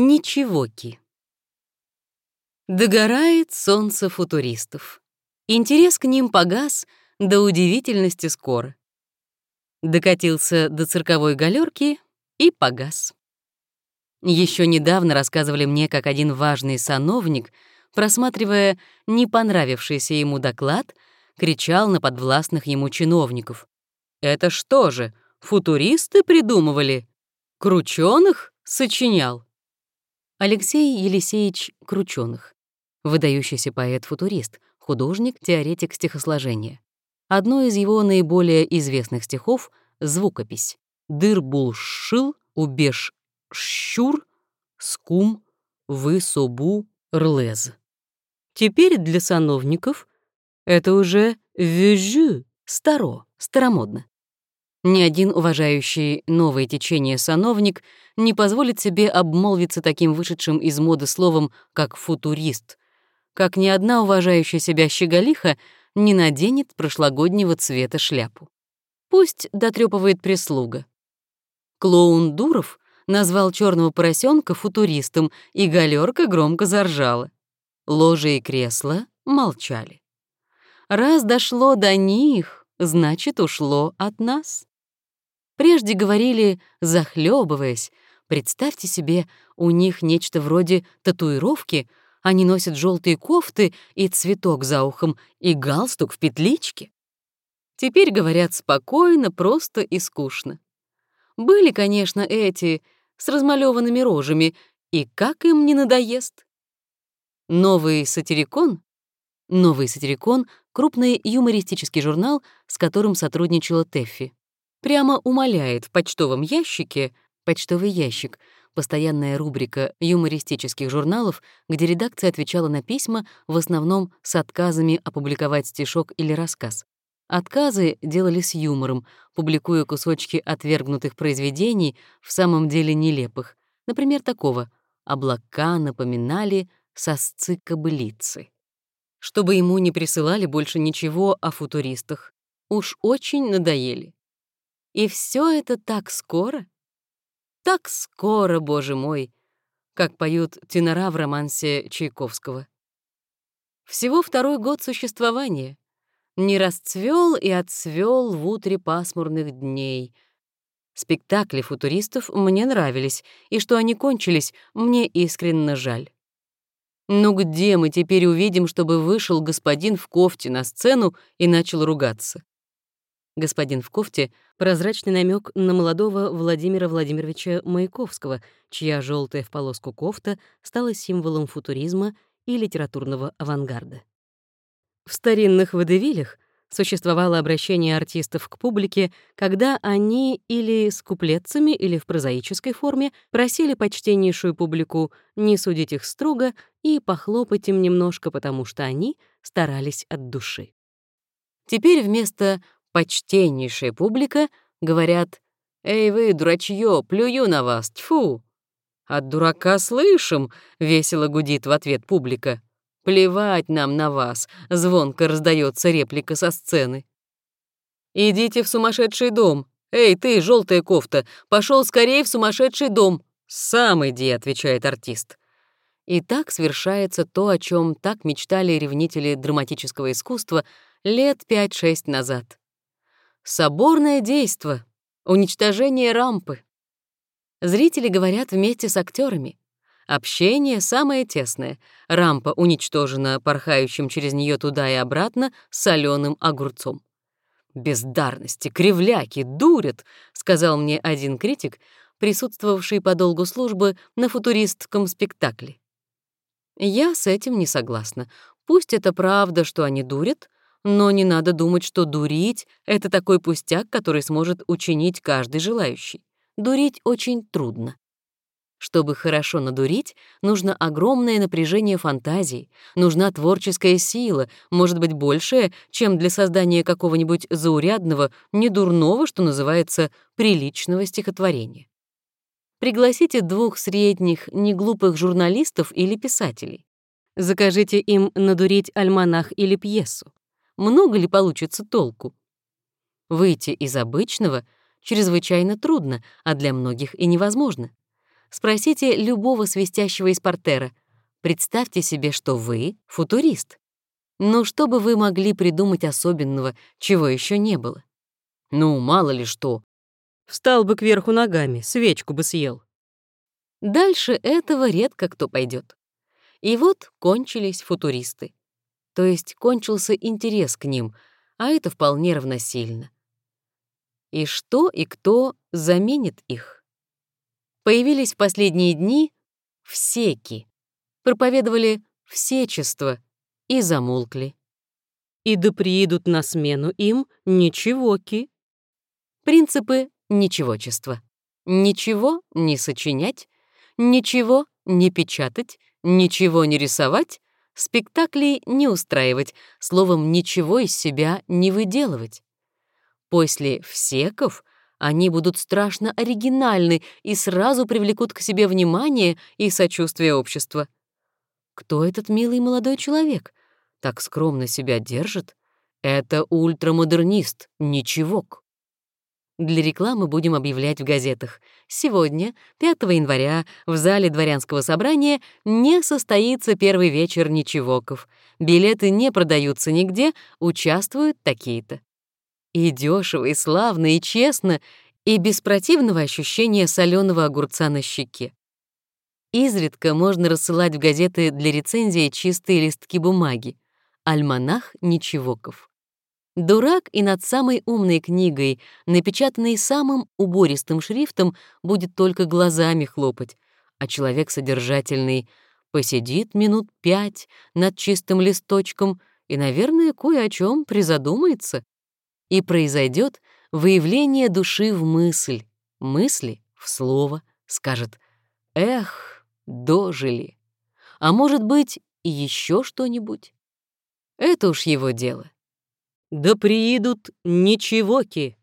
Ничегоки. Догорает солнце футуристов. Интерес к ним погас до удивительности скоро. Докатился до цирковой галерки и погас. Еще недавно рассказывали мне, как один важный сановник, просматривая не понравившийся ему доклад, кричал на подвластных ему чиновников. «Это что же, футуристы придумывали? Крученых сочинял?» Алексей Елисеевич Крученых, выдающийся поэт-футурист, художник, теоретик стихосложения. Одно из его наиболее известных стихов — «Звукопись». «Дыр-бул-шил, убеж-щур, скум, вы-собу, рлез». Теперь для сановников это уже «вежу», старо, старомодно. Ни один уважающий новое течение сановник не позволит себе обмолвиться таким вышедшим из моды словом, как «футурист», как ни одна уважающая себя щеголиха не наденет прошлогоднего цвета шляпу. Пусть дотрёпывает прислуга. Клоун Дуров назвал черного поросенка футуристом, и галерка громко заржала. Ложи и кресла молчали. Раз дошло до них, значит, ушло от нас. Прежде говорили, захлебываясь, представьте себе, у них нечто вроде татуировки, они носят желтые кофты и цветок за ухом, и галстук в петличке. Теперь говорят спокойно, просто и скучно. Были, конечно, эти с размалеванными рожами, и как им не надоест. Новый сатирикон Новый сатирикон — крупный юмористический журнал, с которым сотрудничала Тэффи прямо умоляет в почтовом ящике «Почтовый ящик» — постоянная рубрика юмористических журналов, где редакция отвечала на письма в основном с отказами опубликовать стишок или рассказ. Отказы делали с юмором, публикуя кусочки отвергнутых произведений, в самом деле нелепых. Например, такого «Облака напоминали сосцы кобылицы». Чтобы ему не присылали больше ничего о футуристах. Уж очень надоели. И все это так скоро? Так скоро, боже мой, как поют тенора в романсе Чайковского. Всего второй год существования. Не расцвел и отцвел в утре пасмурных дней. Спектакли футуристов мне нравились, и что они кончились, мне искренне жаль. Ну где мы теперь увидим, чтобы вышел господин в кофте на сцену и начал ругаться? Господин в кофте — прозрачный намек на молодого Владимира Владимировича Маяковского, чья желтая в полоску кофта стала символом футуризма и литературного авангарда. В старинных водевилях существовало обращение артистов к публике, когда они или с куплетцами, или в прозаической форме просили почтеннейшую публику не судить их строго и похлопать им немножко, потому что они старались от души. Теперь вместо почтеннейшая публика говорят «Эй вы, дурачье, плюю на вас, тьфу!» «От дурака слышим!» — весело гудит в ответ публика. «Плевать нам на вас!» — звонко раздается реплика со сцены. «Идите в сумасшедший дом! Эй, ты, желтая кофта, пошел скорее в сумасшедший дом!» «Сам иди!» — отвечает артист. И так свершается то, о чем так мечтали ревнители драматического искусства лет пять-шесть назад. Соборное действо, уничтожение рампы. Зрители говорят вместе с актерами. Общение самое тесное. Рампа уничтожена порхающим через нее туда и обратно соленым огурцом. «Бездарности, кривляки, дурят», — сказал мне один критик, присутствовавший по долгу службы на футуристском спектакле. Я с этим не согласна. Пусть это правда, что они дурят, но не надо думать, что дурить — это такой пустяк, который сможет учинить каждый желающий. Дурить очень трудно. Чтобы хорошо надурить, нужно огромное напряжение фантазии, нужна творческая сила, может быть, большая, чем для создания какого-нибудь заурядного, недурного, что называется, приличного стихотворения. Пригласите двух средних, неглупых журналистов или писателей. Закажите им надурить альманах или пьесу много ли получится толку? Выйти из обычного чрезвычайно трудно, а для многих и невозможно. Спросите любого свистящего из портера. Представьте себе, что вы — футурист. Но что бы вы могли придумать особенного, чего еще не было? Ну, мало ли что. Встал бы кверху ногами, свечку бы съел. Дальше этого редко кто пойдет. И вот кончились футуристы. То есть кончился интерес к ним, а это вполне равносильно. И что и кто заменит их? Появились в последние дни всеки, проповедовали всечество и замолкли. И да приидут на смену им ничегоки. Принципы ничегочества. Ничего не сочинять, ничего не печатать, ничего не рисовать, спектаклей не устраивать, словом, ничего из себя не выделывать. После всеков они будут страшно оригинальны и сразу привлекут к себе внимание и сочувствие общества. Кто этот милый молодой человек? Так скромно себя держит? Это ультрамодернист, ничегок. Для рекламы будем объявлять в газетах. Сегодня, 5 января, в зале дворянского собрания не состоится первый вечер ничегоков. Билеты не продаются нигде, участвуют такие-то. И дешево, и славно, и честно, и без противного ощущения соленого огурца на щеке. Изредка можно рассылать в газеты для рецензии чистые листки бумаги. Альманах Ничевоков. Дурак и над самой умной книгой, напечатанной самым убористым шрифтом, будет только глазами хлопать, а человек содержательный посидит минут пять над чистым листочком и, наверное, кое о чем призадумается. И произойдет выявление души в мысль, мысли в слово, скажет «Эх, дожили». А может быть, еще что-нибудь. Это уж его дело да приидут ничегоки.